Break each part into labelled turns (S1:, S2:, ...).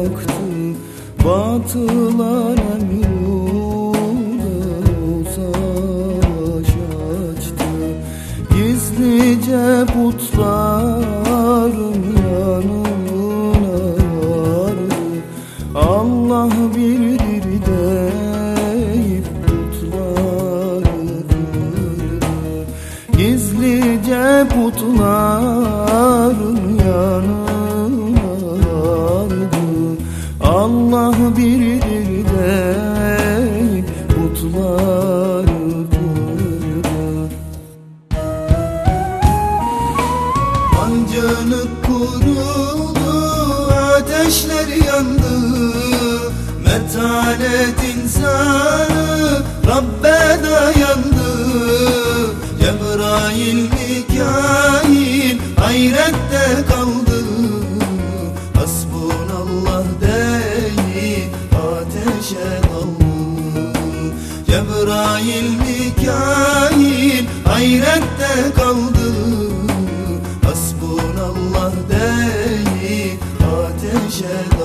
S1: baktım Batılara savaş açtı. Gizlice putlarım yanına vardı. Allah birdir deyip putları kırdı. Gizlice putların yanına birdir deyip putları kırdı. Ancınık kuruldu, ateşler yandı. Metanet insanı Rabbe dayandı. Cebrail, Mikail hayrette kaldı. Hasbunallah deyip Cebrail, Mikail hayrette kaldı. Hasbunallah deyip ateşe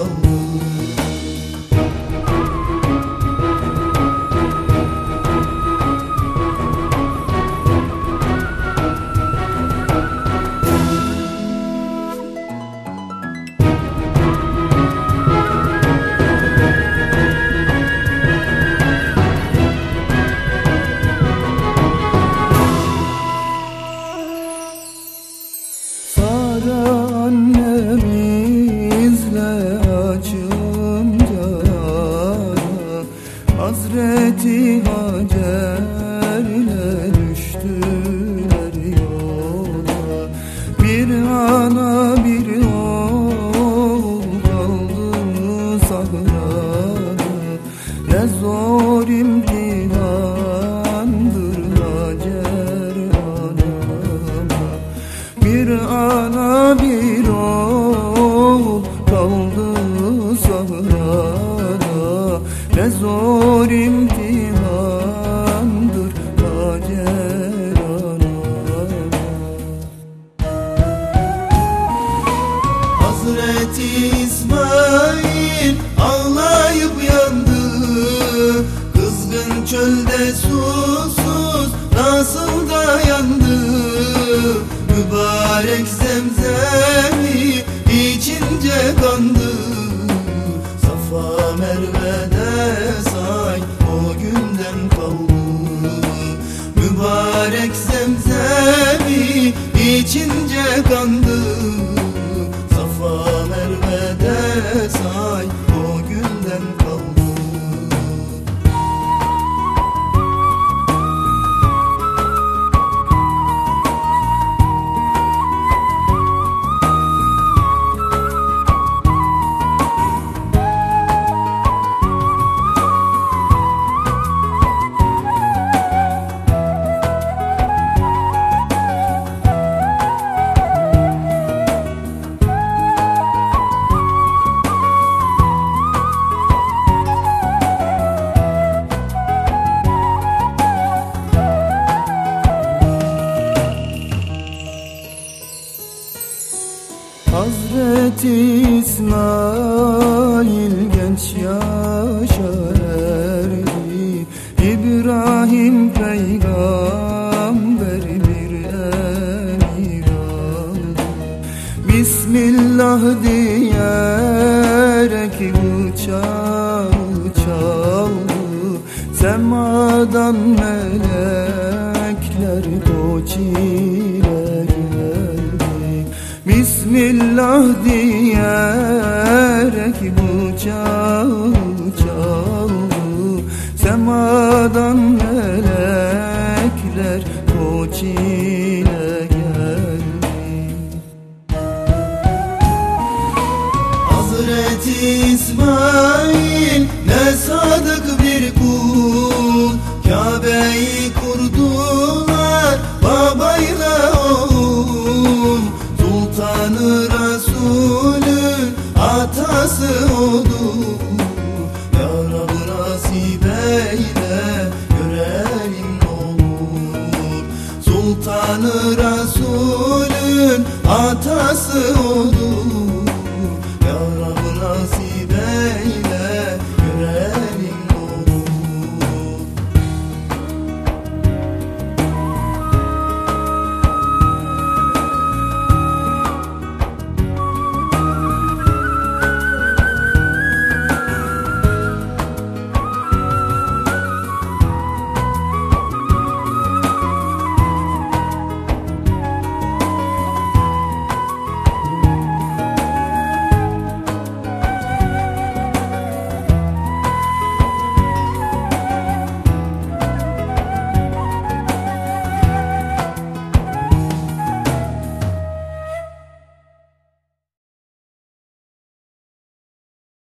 S1: Hacer'le düştüler yola. Bir ana bir oğul kaldı sahrada. Ne zor imtihandır Hacer anama. Bir ana bir oğul kaldı sahrada Ne zor imtihandır Hacer anama Hazreti İsmail ağlayıp yandı. Kızgın çölde susuz nasıl dayandı? Mübarek zemzemi Merve'de say o günden kaldı Mübarek zemzemi içince kandı İsmail genç yaşa erdi. İbrahim peygamber bir emir aldı. Bismillah diyerek bıçağı çaldı. Semadan melekler koç Bismillah diyerek bıçağı çaldı Semadan melekler koç ile geldi. Hazreti İsmail ne sadık